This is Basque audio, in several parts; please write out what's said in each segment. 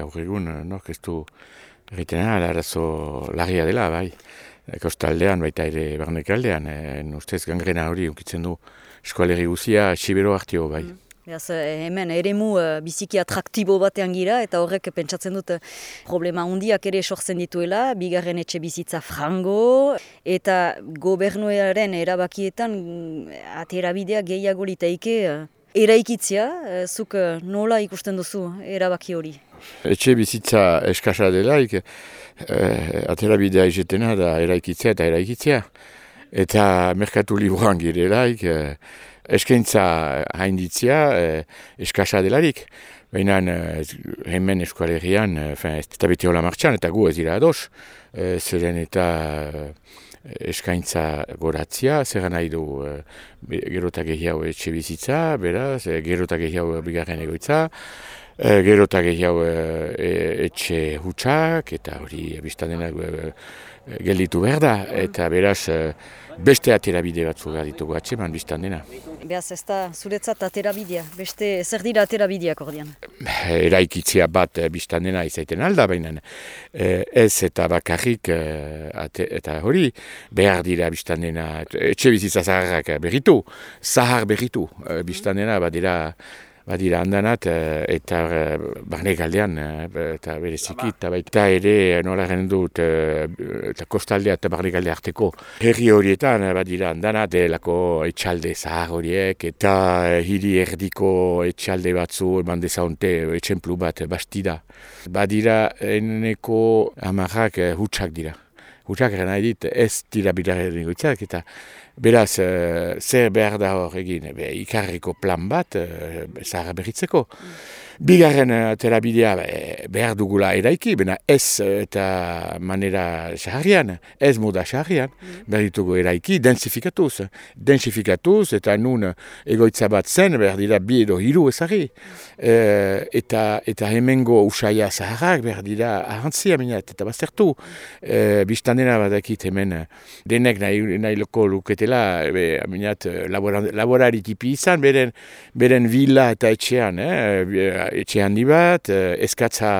gaur egun, nork ez du egiten arazo larria dela, bai. Kostaldean, baita ere barnek aldean, e, ustez gangrena hori unkitzen du eskualeri guzia, sibero hartio, bai. Mm. Beaz, eh, hemen eremu uh, biziki atraktibo batean gira eta horrek pentsatzen dut problema hundiak ere sortzen dituela, bigarren etxe bizitza frango eta gobernuaren erabakietan mm, aterabidea gehiago litaike uh, eraikitzea, uh, zuk nola ikusten duzu erabaki hori? Etxe bizitza eskasa delaik, uh, aterabidea izetena da eraikitzea eta eraikitzea. Eta merkatu libuan girelaik, uh, eskaintza hainditzia eh, eskasa delarik. Baina eh, hemen eskualerian, eh, ez da beti hola martxan, eta gu ez dira ados, eh, zeren eta eh, eskaintza goratzia, zer nahi du eh, gerotak egiau etxe bizitza, beraz, eh, gerotak egiau bigarren egoitza, eh, gerotak egiau eh, etxe hutsak, eta hori biztan denak eh, gelditu behar da, eta beraz, eh, beste aterabide batzu gara ditugu atseman biztan dena. Beaz ez da zuretzat aterabidea, beste zer dira aterabideak ordean? Eraikitzia bat eh, biztan dena izaiten alda, baina eh, ez eta bakarrik eh, eta hori behar dira biztan dena, etxe bizitza zaharrak berritu, zahar berritu biztan dena, badira badira handanat eh, eta eh, barne galdean eh, eta bereziki eta baita ere nola garen dut eta kostaldea eta barne galde arteko. Herri horietan badira handanat delako etxalde zahar horiek eta hiri erdiko etxalde batzu eman dezaunte etxemplu bat bastida. Badira eneko amarrak hutsak dira hutsak gana edit ez dira bilarren eta Beraz, uh, zer behar da hor egin, be, ikarriko plan bat, zahara berritzeko. Mm. Bigarren uh, terabidea behar dugula eraiki, bena ez eta manera saharrian, ez moda saharrian, mm. behar ditugu eraiki, densifikatuz. Densifikatuz eta nun egoitza bat zen, behar dira bi edo hiru ezari. Uh, eta, eta hemengo usaia zaharrak behar dira ahantzia minat, eta baztertu. Uh, Bistan dena badakit hemen denek nahi, nahi loko luketela be, aminat, laborari tipi izan, beren, beren villa eta etxean, eh? Etxean di bat, eh, eskatza,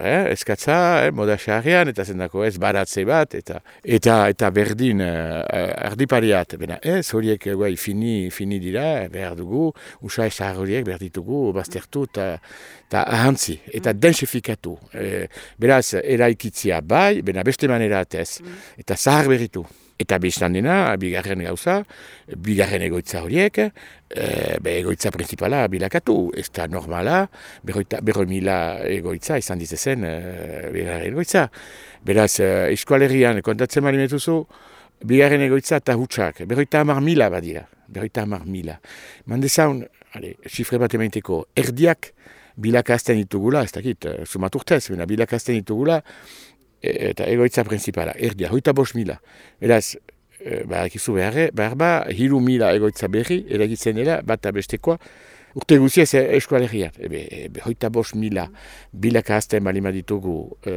eh? eskatza, eh? moda xarrian, eta zendako ez baratze bat, eta eta, eta berdin, uh, ardipariat, bena ez, horiek guai, fini, fini dira, behar dugu, usai zahar horiek behar ditugu, baztertu, eta ahantzi, eta mm. densifikatu. E, beraz, eraikitzia bai, bena beste manera atez, mm. eta zahar berritu. Eta biztan dena, bigarren gauza, bigarren egoitza horiek, e, be egoitza principala bilakatu, ez da normala, berroi mila egoitza, izan dizezen, e, bigarren egoitza. Beraz, e, eskualerian, kontatzen mali metuzu, bigarren egoitza eta hutsak, berroita hamar mila badira, berroita hamar mila. Mandezaun, ale, xifre bat emaiteko, erdiak bilakazten ditugula, ez dakit, sumaturtez, bilakazten ditugula, eta egoitza principala, erdia, hoita bos mila. Eraz, e, ba, ekizu behar, ba, hiru mila egoitza berri, eragitzen dela, bat abestekoa, urte guzia ez eskualeriat. Ebe, ebe, hoita bos mila bilaka azten balima ditugu e,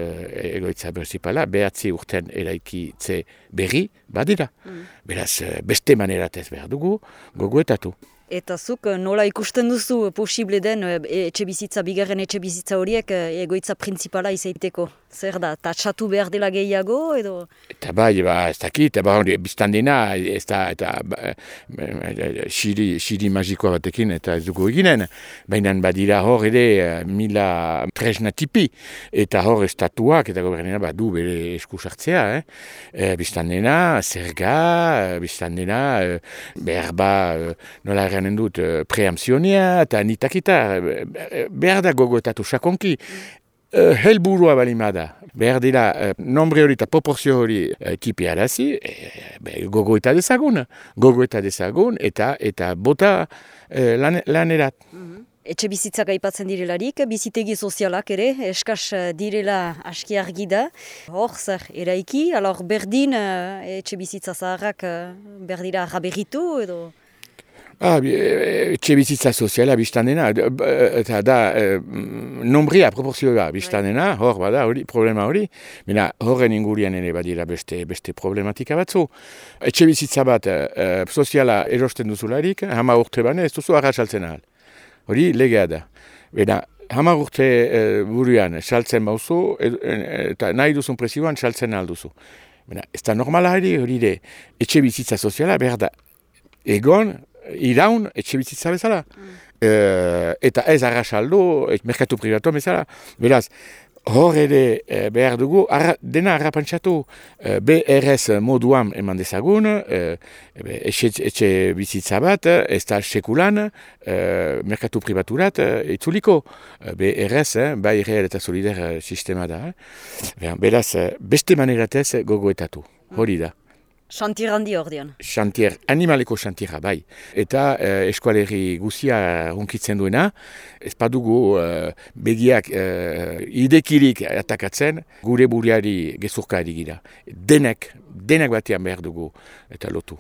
egoitza principala, behatzi urten eraikitze berri, badira. Mm. Beraz, e, beste maneratez behar dugu, gogoetatu. Eta zuk nola ikusten duzu posible den etxe bizitza, bigarren etxe bizitza horiek egoitza principala izaiteko? Zer da, tatxatu behar dela gehiago edo? Eta bai, ba, ez dakit, ba, biztan dena, ez da, eta ba, xiri, xiri magikoa batekin eta ez dugu eginen. Baina badira hor ere mila tresna tipi, eta hor estatuak, eta gobernena ba, du bere esku sartzea, eh? E, biztan dena, zerga, biztan dena, behar ba, nola erranen dut, preamzionia, eta nitakita, behar da gogoetatu sakonki, Uh, helburua balimada, behar dira, uh, nombre hori eta proporzio hori uh, tipi arazi, e, gogo eta dezagun, gogo eta dezagun, eta eta bota uh, lan, lanerat. Mm -hmm. Etxe bizitzak aipatzen direlarik, bizitegi sozialak ere, eskaz direla aski argi da. Hor, zer, eraiki, alor berdin etxe bizitza zaharrak berdira raberritu edo... Ah, etxe bizitza soziala biztan dena, eta da, e, nombria proporzioa biztan dena, hor bada, hori, problema hori, Bina, horren ingurian ere badira beste, beste problematika batzu. Etxe bizitza bat e, soziala erosten duzularik, hama urte bane, ez duzu arrasaltzen ahal. Hori, legea da. Bina, hamar urte e, buruan saltzen bauzu, eta nahi duzun presioan saltzen alduzu. Bena, ez da normala hori hori de etxe bizitza soziala behar da egon, iraun etxe bizitza bezala. Mm. E, eta ez arrasaldu, merkatu privatu bezala. Beraz, hor ere e, behar dugu, arra, dena harrapantzatu e, BRS moduan eman dezagun, e, etxe, etxe bizitza bat, ez da sekulan, e, merkatu privaturat, e, itzuliko BRS, eh, bai real eta solider sistema da. Eh. Beraz, beste maneratez gogoetatu, hori da. Xantier handi hor dian. Xantier, animaleko xantierra, bai. Eta eh, eskualeri guzia hunkitzen duena, ez padugu eh, begiak eh, idekirik atakatzen, gure buriari gezurka gira. Denek, denek batean behar dugu eta lotu.